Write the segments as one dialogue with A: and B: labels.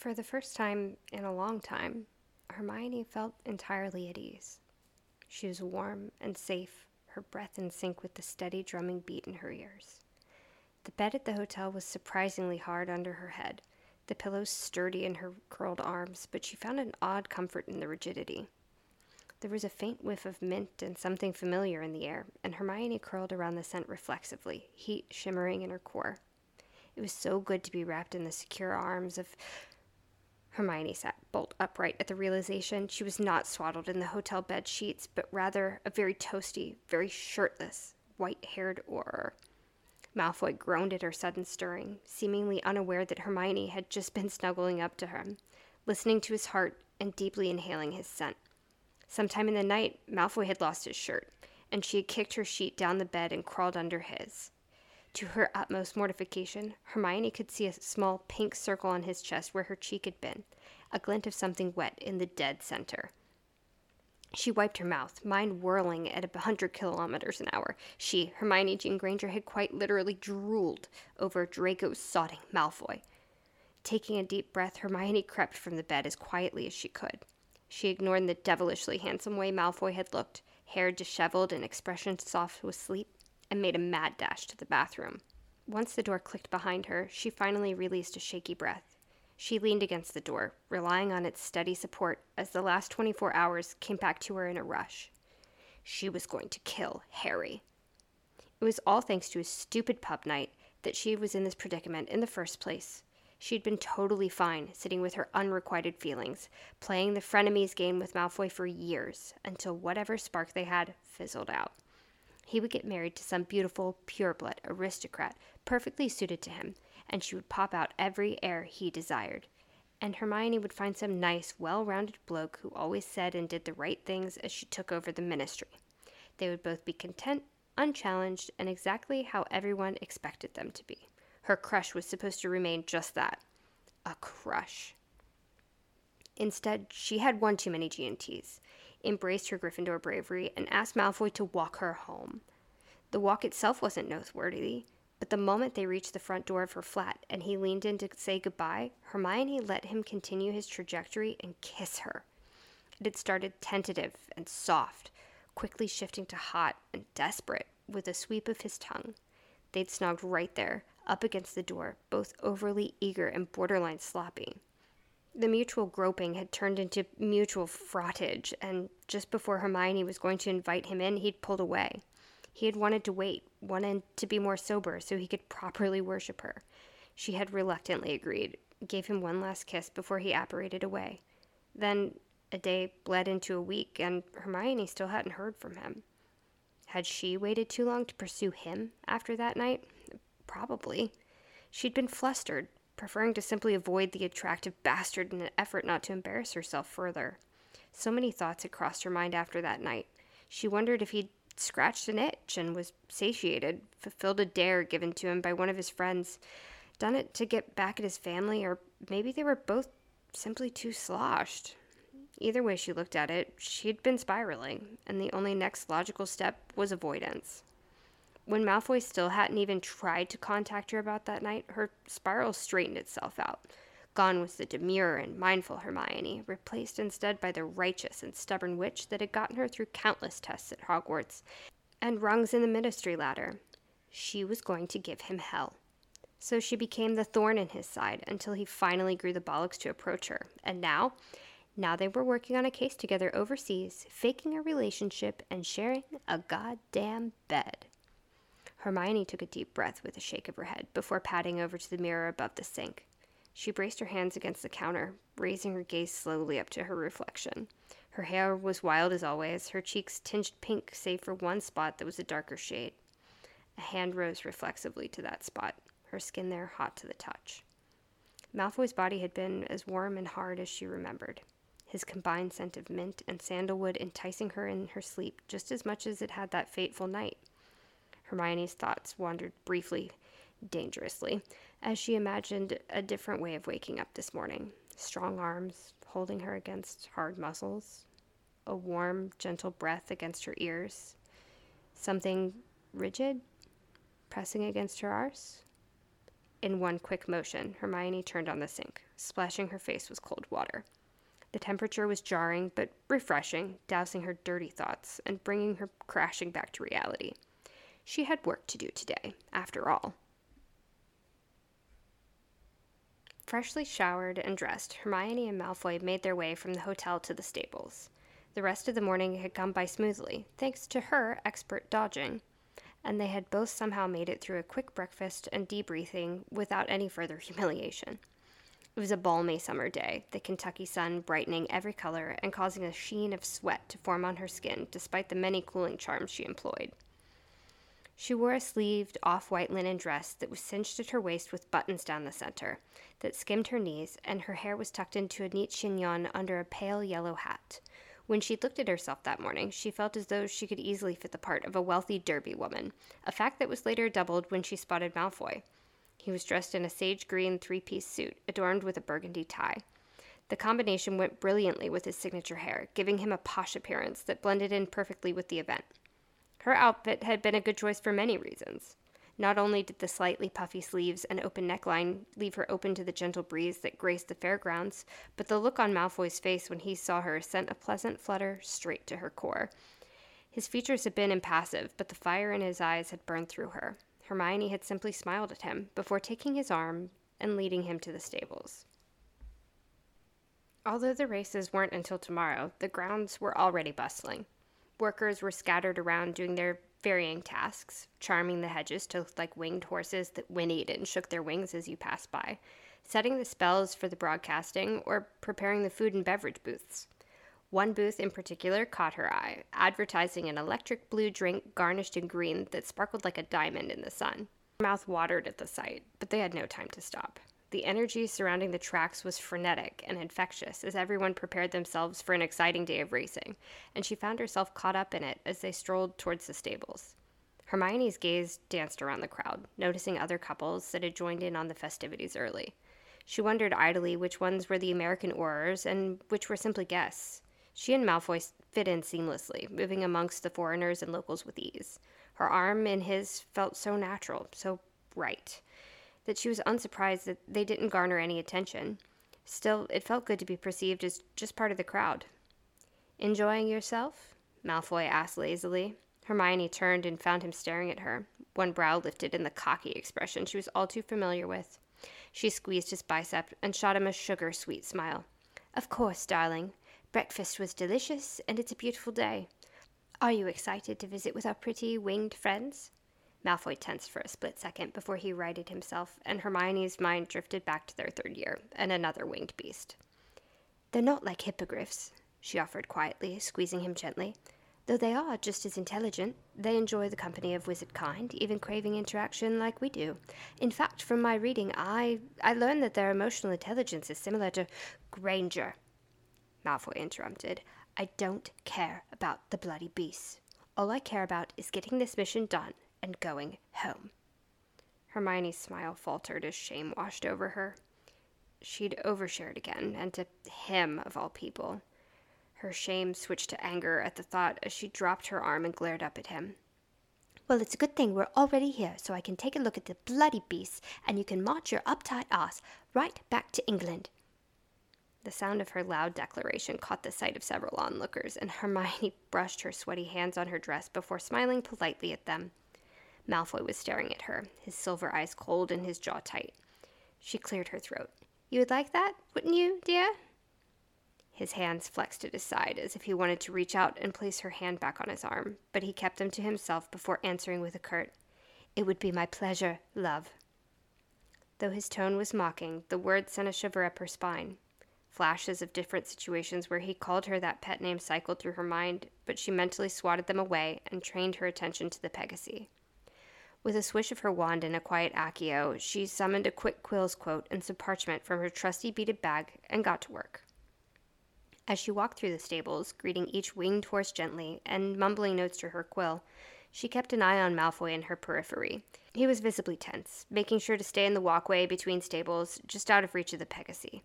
A: For the first time in a long time, Hermione felt entirely at ease. She was warm and safe, her breath in sync with the steady drumming beat in her ears. The bed at the hotel was surprisingly hard under her head, the pillows sturdy in her curled arms, but she found an odd comfort in the rigidity. There was a faint whiff of mint and something familiar in the air, and Hermione curled around the scent reflexively, heat shimmering in her core. It was so good to be wrapped in the secure arms of. Hermione sat bolt upright at the realization she was not swaddled in the hotel bed sheets, but rather a very toasty, very shirtless, white haired Auror. Malfoy groaned at her sudden stirring, seemingly unaware that Hermione had just been snuggling up to him, listening to his heart and deeply inhaling his scent. Sometime in the night, Malfoy had lost his shirt, and she had kicked her sheet down the bed and crawled under his. To her utmost mortification, Hermione could see a small pink circle on his chest where her cheek had been, a glint of something wet in the dead center. She wiped her mouth, mind whirling at a hundred kilometers an hour. She, Hermione Jean Granger, had quite literally drooled over Draco's sodding Malfoy. Taking a deep breath, Hermione crept from the bed as quietly as she could. She ignored the devilishly handsome way Malfoy had looked, hair disheveled and expression soft with sleep, and made a mad dash to the bathroom. Once the door clicked behind her, she finally released a shaky breath. She leaned against the door, relying on its steady support as the last 24 hours came back to her in a rush. She was going to kill Harry. It was all thanks to a stupid pub night that she was in this predicament in the first place. She'd been totally fine sitting with her unrequited feelings, playing the frenemies game with Malfoy for years, until whatever spark they had fizzled out. He would get married to some beautiful, pureblood aristocrat, perfectly suited to him, and she would pop out every heir he desired. And Hermione would find some nice, well rounded bloke who always said and did the right things as she took over the ministry. They would both be content, unchallenged, and exactly how everyone expected them to be. Her crush was supposed to remain just that a crush. Instead, she had one too many G&Ts, embraced her Gryffindor bravery, and asked Malfoy to walk her home. The walk itself wasn't noteworthy, but the moment they reached the front door of her flat and he leaned in to say goodbye, Hermione let him continue his trajectory and kiss her. It had started tentative and soft, quickly shifting to hot and desperate with a sweep of his tongue. They'd snogged right there, up against the door, both overly eager and borderline sloppy. The mutual groping had turned into mutual frottage, and just before Hermione was going to invite him in, he'd pulled away. He had wanted to wait, wanted to be more sober so he could properly worship her. She had reluctantly agreed, gave him one last kiss before he apparated away. Then a day bled into a week, and Hermione still hadn't heard from him. Had she waited too long to pursue him after that night? Probably. She'd been flustered, preferring to simply avoid the attractive bastard in an effort not to embarrass herself further. So many thoughts had crossed her mind after that night. She wondered if he'd scratched an itch and was satiated, fulfilled a dare given to him by one of his friends, done it to get back at his family, or maybe they were both simply too sloshed. Either way she looked at it, she'd been spiraling, and the only next logical step was avoidance. When Malfoy still hadn't even tried to contact her about that night, her spiral straightened itself out. Gone was the demure and mindful Hermione, replaced instead by the righteous and stubborn witch that had gotten her through countless tests at Hogwarts and rungs in the ministry ladder. She was going to give him hell. So she became the thorn in his side until he finally grew the bollocks to approach her. And now, now they were working on a case together overseas, faking a relationship and sharing a goddamn bed. Hermione took a deep breath with a shake of her head before padding over to the mirror above the sink. She braced her hands against the counter, raising her gaze slowly up to her reflection. Her hair was wild as always, her cheeks tinged pink save for one spot that was a darker shade. A hand rose reflexively to that spot, her skin there hot to the touch. Malfoy's body had been as warm and hard as she remembered, his combined scent of mint and sandalwood enticing her in her sleep just as much as it had that fateful night. Hermione's thoughts wandered briefly, dangerously, as she imagined a different way of waking up this morning. Strong arms holding her against hard muscles, a warm, gentle breath against her ears, something rigid pressing against her arse. In one quick motion, Hermione turned on the sink, splashing her face with cold water. The temperature was jarring but refreshing, dousing her dirty thoughts and bringing her crashing back to reality. She had work to do today, after all. Freshly showered and dressed, Hermione and Malfoy made their way from the hotel to the stables. The rest of the morning had gone by smoothly, thanks to her expert dodging, and they had both somehow made it through a quick breakfast and debriefing without any further humiliation. It was a balmy summer day, the Kentucky sun brightening every color and causing a sheen of sweat to form on her skin despite the many cooling charms she employed. She wore a sleeved, off white linen dress that was cinched at her waist with buttons down the center, that skimmed her knees, and her hair was tucked into a neat chignon under a pale yellow hat. When she looked at herself that morning, she felt as though she could easily fit the part of a wealthy Derby woman, a fact that was later doubled when she spotted Malfoy. He was dressed in a sage green three piece suit, adorned with a burgundy tie. The combination went brilliantly with his signature hair, giving him a posh appearance that blended in perfectly with the event. Her outfit had been a good choice for many reasons. Not only did the slightly puffy sleeves and open neckline leave her open to the gentle breeze that graced the fairgrounds, but the look on Malfoy's face when he saw her sent a pleasant flutter straight to her core. His features had been impassive, but the fire in his eyes had burned through her. Hermione had simply smiled at him before taking his arm and leading him to the stables. Although the races weren't until tomorrow, the grounds were already bustling. Workers were scattered around doing their varying tasks, charming the hedges to look like winged horses that whinnied and shook their wings as you passed by, setting the spells for the broadcasting, or preparing the food and beverage booths. One booth in particular caught her eye, advertising an electric blue drink garnished in green that sparkled like a diamond in the sun. Her mouth watered at the sight, but they had no time to stop. The energy surrounding the tracks was frenetic and infectious as everyone prepared themselves for an exciting day of racing, and she found herself caught up in it as they strolled towards the stables. Hermione's gaze danced around the crowd, noticing other couples that had joined in on the festivities early. She wondered idly which ones were the American Aurors and which were simply guests. She and Malfoy fit in seamlessly, moving amongst the foreigners and locals with ease. Her arm in his felt so natural, so right that she was unsurprised that they didn't garner any attention. Still, it felt good to be perceived as just part of the crowd. Enjoying yourself? Malfoy asked lazily. Hermione turned and found him staring at her, one brow lifted in the cocky expression she was all too familiar with. She squeezed his bicep and shot him a sugar sweet smile. Of course, darling. Breakfast was delicious, and it's a beautiful day. Are you excited to visit with our pretty winged friends? Malfoy tensed for a split second before he righted himself, and Hermione's mind drifted back to their third year and another winged beast. They're not like hippogriffs, she offered quietly, squeezing him gently. Though they are just as intelligent, they enjoy the company of wizard kind, even craving interaction like we do. In fact, from my reading, I I learned that their emotional intelligence is similar to Granger. Malfoy interrupted. I don't care about the bloody beasts. All I care about is getting this mission done and going home. Hermione's smile faltered as shame washed over her. She'd overshared again, and to him, of all people. Her shame switched to anger at the thought as she dropped her arm and glared up at him. Well, it's a good thing we're already here, so I can take a look at the bloody beasts, and you can march your uptight ass right back to England. The sound of her loud declaration caught the sight of several onlookers, and Hermione brushed her sweaty hands on her dress before smiling politely at them. Malfoy was staring at her, his silver eyes cold and his jaw tight. She cleared her throat. You would like that, wouldn't you, dear? His hands flexed at his side as if he wanted to reach out and place her hand back on his arm, but he kept them to himself before answering with a curt, It would be my pleasure, love. Though his tone was mocking, the words sent a shiver up her spine. Flashes of different situations where he called her that pet name cycled through her mind, but she mentally swatted them away and trained her attention to the Pegasi. With a swish of her wand and a quiet accio, she summoned a quick quills quote and some parchment from her trusty beaded bag and got to work. As she walked through the stables, greeting each winged horse gently and mumbling notes to her quill, she kept an eye on Malfoy in her periphery. He was visibly tense, making sure to stay in the walkway between stables, just out of reach of the Pegasi.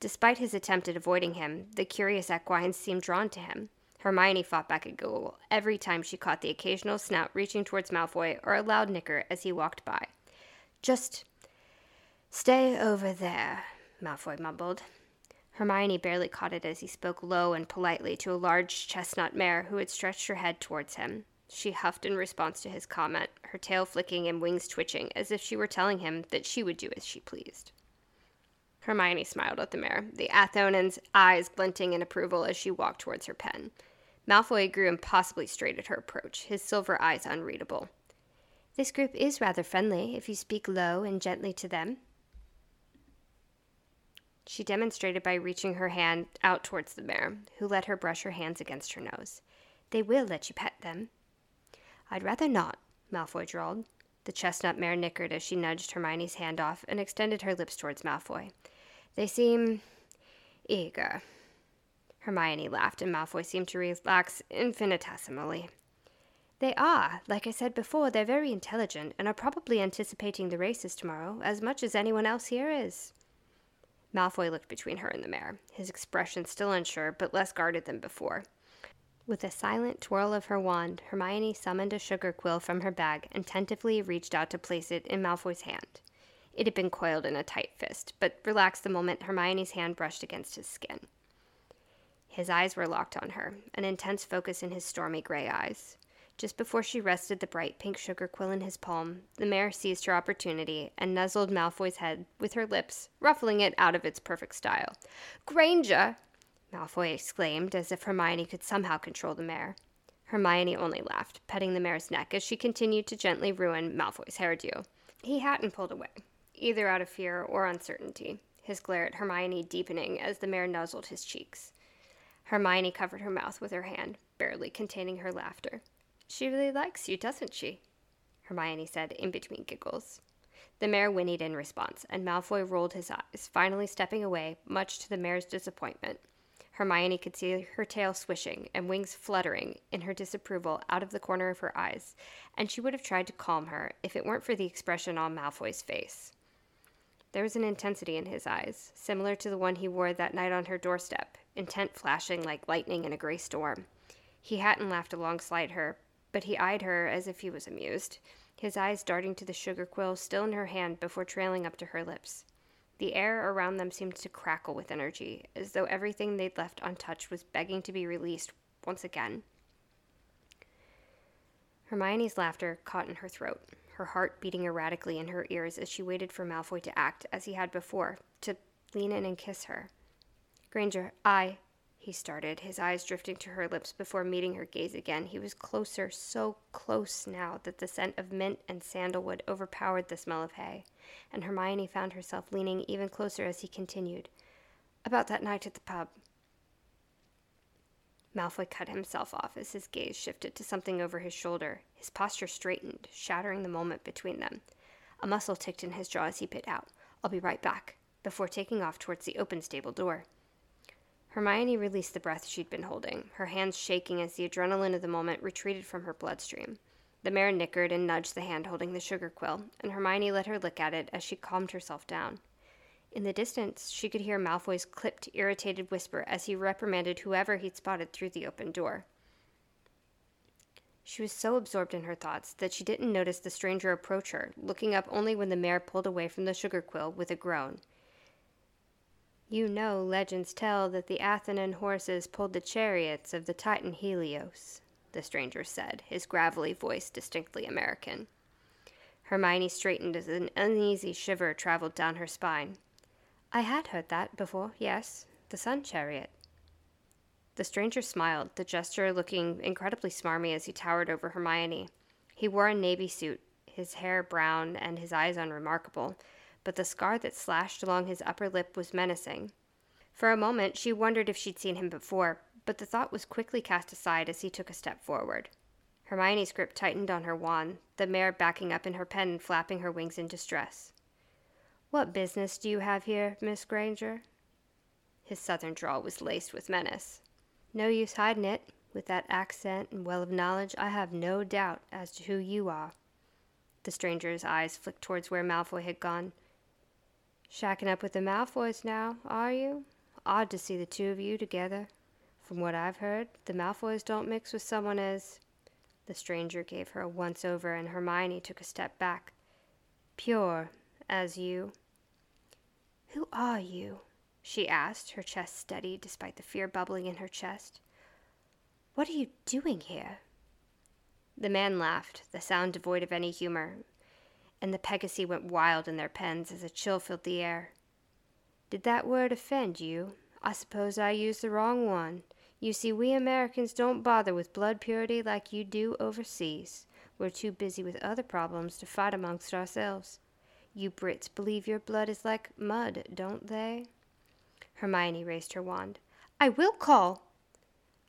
A: Despite his attempt at avoiding him, the curious equines seemed drawn to him. Hermione fought back a giggle every time she caught the occasional snout reaching towards Malfoy or a loud nicker as he walked by. Just stay over there, Malfoy mumbled. Hermione barely caught it as he spoke low and politely to a large chestnut mare who had stretched her head towards him. She huffed in response to his comment, her tail flicking and wings twitching, as if she were telling him that she would do as she pleased. Hermione smiled at the mare, the Aethonan's eyes glinting in approval as she walked towards her pen. Malfoy grew impossibly straight at her approach, his silver eyes unreadable. This group is rather friendly if you speak low and gently to them, she demonstrated by reaching her hand out towards the mare, who let her brush her hands against her nose. They will let you pet them. I'd rather not, Malfoy drawled. The chestnut mare nickered as she nudged Hermione's hand off and extended her lips towards Malfoy. They seem eager. Hermione laughed, and Malfoy seemed to relax infinitesimally. They are. Like I said before, they're very intelligent and are probably anticipating the races tomorrow as much as anyone else here is. Malfoy looked between her and the mare, his expression still unsure but less guarded than before. With a silent twirl of her wand, Hermione summoned a sugar quill from her bag and tentatively reached out to place it in Malfoy's hand. It had been coiled in a tight fist, but relaxed the moment Hermione's hand brushed against his skin. His eyes were locked on her, an intense focus in his stormy gray eyes. Just before she rested the bright pink sugar quill in his palm, the mare seized her opportunity and nuzzled Malfoy's head with her lips, ruffling it out of its perfect style. Granger! Malfoy exclaimed, as if Hermione could somehow control the mare. Hermione only laughed, petting the mare's neck as she continued to gently ruin Malfoy's hairdo. He hadn't pulled away, either out of fear or uncertainty, his glare at Hermione deepening as the mare nuzzled his cheeks. Hermione covered her mouth with her hand, barely containing her laughter. She really likes you, doesn't she? Hermione said in between giggles. The mare whinnied in response, and Malfoy rolled his eyes, finally stepping away, much to the mare's disappointment. Hermione could see her tail swishing and wings fluttering in her disapproval out of the corner of her eyes, and she would have tried to calm her if it weren't for the expression on Malfoy's face. There was an intensity in his eyes, similar to the one he wore that night on her doorstep, intent flashing like lightning in a gray storm. He hadn't laughed alongside her, but he eyed her as if he was amused, his eyes darting to the sugar quill still in her hand before trailing up to her lips. The air around them seemed to crackle with energy, as though everything they'd left untouched was begging to be released once again. Hermione's laughter caught in her throat, her heart beating erratically in her ears as she waited for Malfoy to act as he had before, to lean in and kiss her. Granger, I, he started, his eyes drifting to her lips before meeting her gaze again. He was closer, so close now that the scent of mint and sandalwood overpowered the smell of hay, and Hermione found herself leaning even closer as he continued. About that night at the pub. Malfoy cut himself off as his gaze shifted to something over his shoulder. His posture straightened, shattering the moment between them. A muscle ticked in his jaw as he bit out, I'll be right back, before taking off towards the open stable door. Hermione released the breath she'd been holding, her hands shaking as the adrenaline of the moment retreated from her bloodstream. The mare nickered and nudged the hand holding the sugar quill, and Hermione let her lick at it as she calmed herself down. In the distance, she could hear Malfoy's clipped, irritated whisper as he reprimanded whoever he'd spotted through the open door. She was so absorbed in her thoughts that she didn't notice the stranger approach her, looking up only when the mare pulled away from the sugar quill with a groan. You know legends tell that the Aethonan horses pulled the chariots of the Titan Helios, the stranger said, his gravelly voice distinctly American. Hermione straightened as an uneasy shiver traveled down her spine. I had heard that before, yes, the sun chariot. The stranger smiled, the gesture looking incredibly smarmy as he towered over Hermione. He wore a navy suit, his hair brown and his eyes unremarkable, but the scar that slashed along his upper lip was menacing. For a moment, she wondered if she'd seen him before, but the thought was quickly cast aside as he took a step forward. Hermione's grip tightened on her wand, the mare backing up in her pen and flapping her wings in distress. What business do you have here, Miss Granger? His southern drawl was laced with menace. No use hiding it. With that accent and well of knowledge, I have no doubt as to who you are. The stranger's eyes flicked towards where Malfoy had gone. Shacking up with the Malfoys now, are you? Odd to see the two of you together. From what I've heard, the Malfoys don't mix with someone as. The stranger gave her a once over, and Hermione took a step back. Pure, as you. Who are you? she asked, her chest steady despite the fear bubbling in her chest. What are you doing here? The man laughed, the sound devoid of any humor, and the Pegasi went wild in their pens as a chill filled the air. Did that word offend you? I suppose I used the wrong one. You see, we Americans don't bother with blood purity like you do overseas. We're too busy with other problems to fight amongst ourselves. You Brits believe your blood is like mud, don't they? Hermione raised her wand. I will call.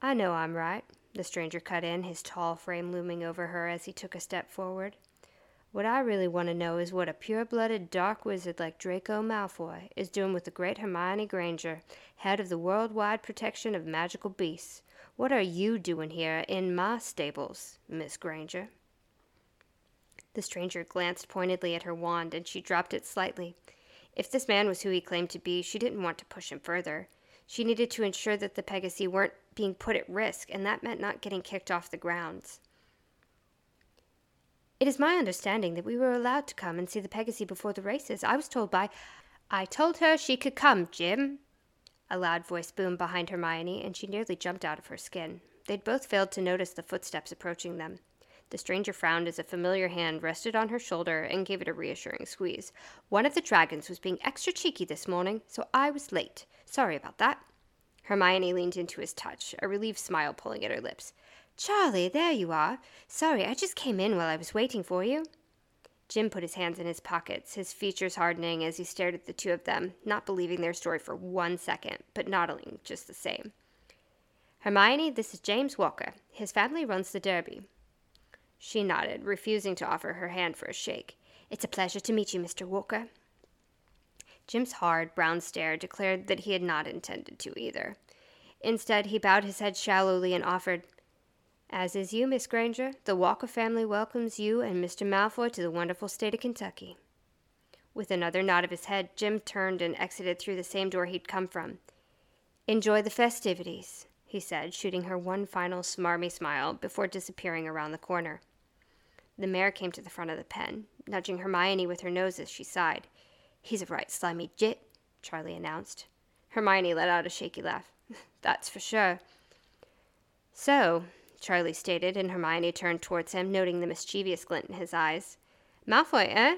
A: I know I'm right, the stranger cut in, his tall frame looming over her as he took a step forward. What I really want to know is what a pure blooded dark wizard like Draco Malfoy is doing with the great Hermione Granger, head of the worldwide protection of magical beasts. What are you doing here in my stables, Miss Granger? The stranger glanced pointedly at her wand, and she dropped it slightly. If this man was who he claimed to be, she didn't want to push him further. She needed to ensure that the Pegasi weren't being put at risk, and that meant not getting kicked off the grounds. It is my understanding that we were allowed to come and see the Pegasi before the races. I was told by. I told her she could come, Jim. A loud voice boomed behind Hermione, and she nearly jumped out of her skin. They'd both failed to notice the footsteps approaching them. The stranger frowned as a familiar hand rested on her shoulder and gave it a reassuring squeeze. One of the dragons was being extra cheeky this morning, so I was late. Sorry about that. Hermione leaned into his touch, a relieved smile pulling at her lips. Charlie, there you are. Sorry, I just came in while I was waiting for you. Jim put his hands in his pockets, his features hardening as he stared at the two of them, not believing their story for one second, but nodding just the same. Hermione, this is James Walker. His family runs the Derby. She nodded, refusing to offer her hand for a shake. It's a pleasure to meet you, Mr. Walker. Jim's hard, brown stare declared that he had not intended to either. Instead, he bowed his head shallowly and offered, as is you, Miss Granger, the Walker family welcomes you and Mr. Malfoy to the wonderful state of Kentucky. With another nod of his head, Jim turned and exited through the same door he'd come from. Enjoy the festivities, he said, shooting her one final smarmy smile before disappearing around the corner. The mare came to the front of the pen, nudging Hermione with her nose as she sighed. He's a right slimy git, Charlie announced. Hermione let out a shaky laugh. That's for sure. So, Charlie stated, and Hermione turned towards him, noting the mischievous glint in his eyes. Malfoy, eh?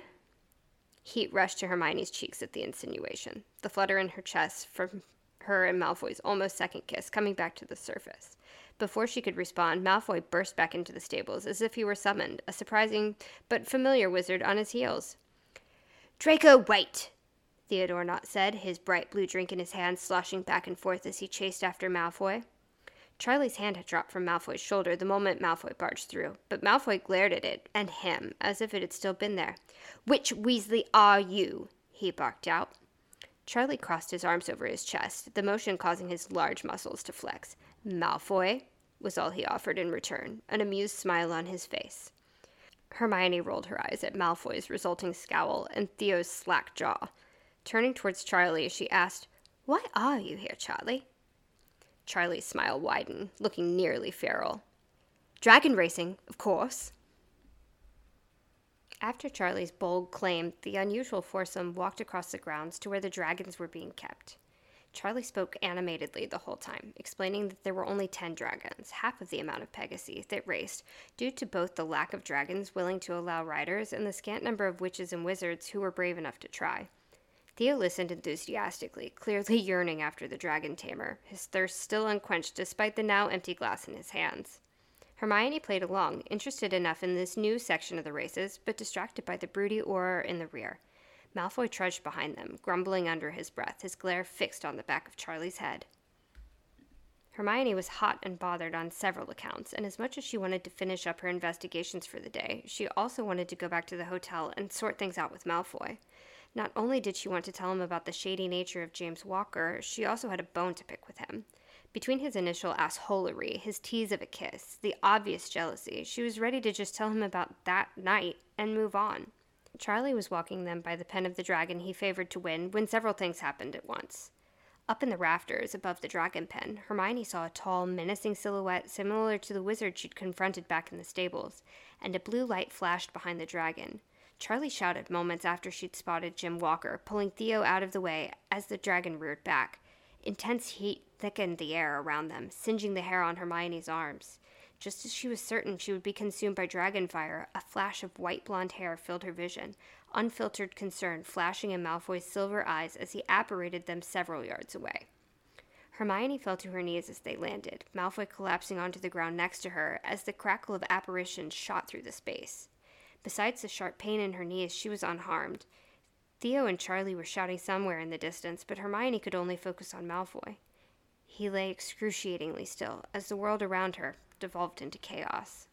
A: Heat rushed to Hermione's cheeks at the insinuation, the flutter in her chest from her and Malfoy's almost second kiss coming back to the surface. Before she could respond, Malfoy burst back into the stables as if he were summoned, a surprising but familiar wizard on his heels. Draco, wait! Theodore Nott said, his bright blue drink in his hand sloshing back and forth as he chased after Malfoy. Charlie's hand had dropped from Malfoy's shoulder the moment Malfoy barged through, but Malfoy glared at it and him as if it had still been there. Which Weasley are you? he barked out. Charlie crossed his arms over his chest, the motion causing his large muscles to flex. Malfoy, was all he offered in return, an amused smile on his face. Hermione rolled her eyes at Malfoy's resulting scowl and Theo's slack jaw. Turning towards Charlie, she asked, Why are you here, Charlie? Charlie's smile widened, looking nearly feral. Dragon racing, of course. After Charlie's bold claim, the unusual foursome walked across the grounds to where the dragons were being kept. Charlie spoke animatedly the whole time, explaining that there were only ten dragons, half of the amount of Pegasi, that raced, due to both the lack of dragons willing to allow riders and the scant number of witches and wizards who were brave enough to try. Theo listened enthusiastically, clearly yearning after the dragon tamer, his thirst still unquenched despite the now empty glass in his hands. Hermione played along, interested enough in this new section of the races, but distracted by the broody Auror in the rear. Malfoy trudged behind them, grumbling under his breath, his glare fixed on the back of Charlie's head. Hermione was hot and bothered on several accounts, and as much as she wanted to finish up her investigations for the day, she also wanted to go back to the hotel and sort things out with Malfoy. Not only did she want to tell him about the shady nature of James Walker, she also had a bone to pick with him. Between his initial assholery, his tease of a kiss, the obvious jealousy, she was ready to just tell him about that night and move on. Charlie was walking them by the pen of the dragon he favored to win when several things happened at once. Up in the rafters above the dragon pen, Hermione saw a tall, menacing silhouette similar to the wizard she'd confronted back in the stables, and a blue light flashed behind the dragon. Charlie shouted moments after she'd spotted Jim Walker, pulling Theo out of the way as the dragon reared back. Intense heat thickened the air around them, singeing the hair on Hermione's arms. Just as she was certain she would be consumed by dragon fire, a flash of white blonde hair filled her vision, unfiltered concern flashing in Malfoy's silver eyes as he apparated them several yards away. Hermione fell to her knees as they landed, Malfoy collapsing onto the ground next to her as the crackle of apparitions shot through the space. Besides the sharp pain in her knees, she was unharmed. Theo and Charlie were shouting somewhere in the distance, but Hermione could only focus on Malfoy. He lay excruciatingly still as the world around her devolved into chaos.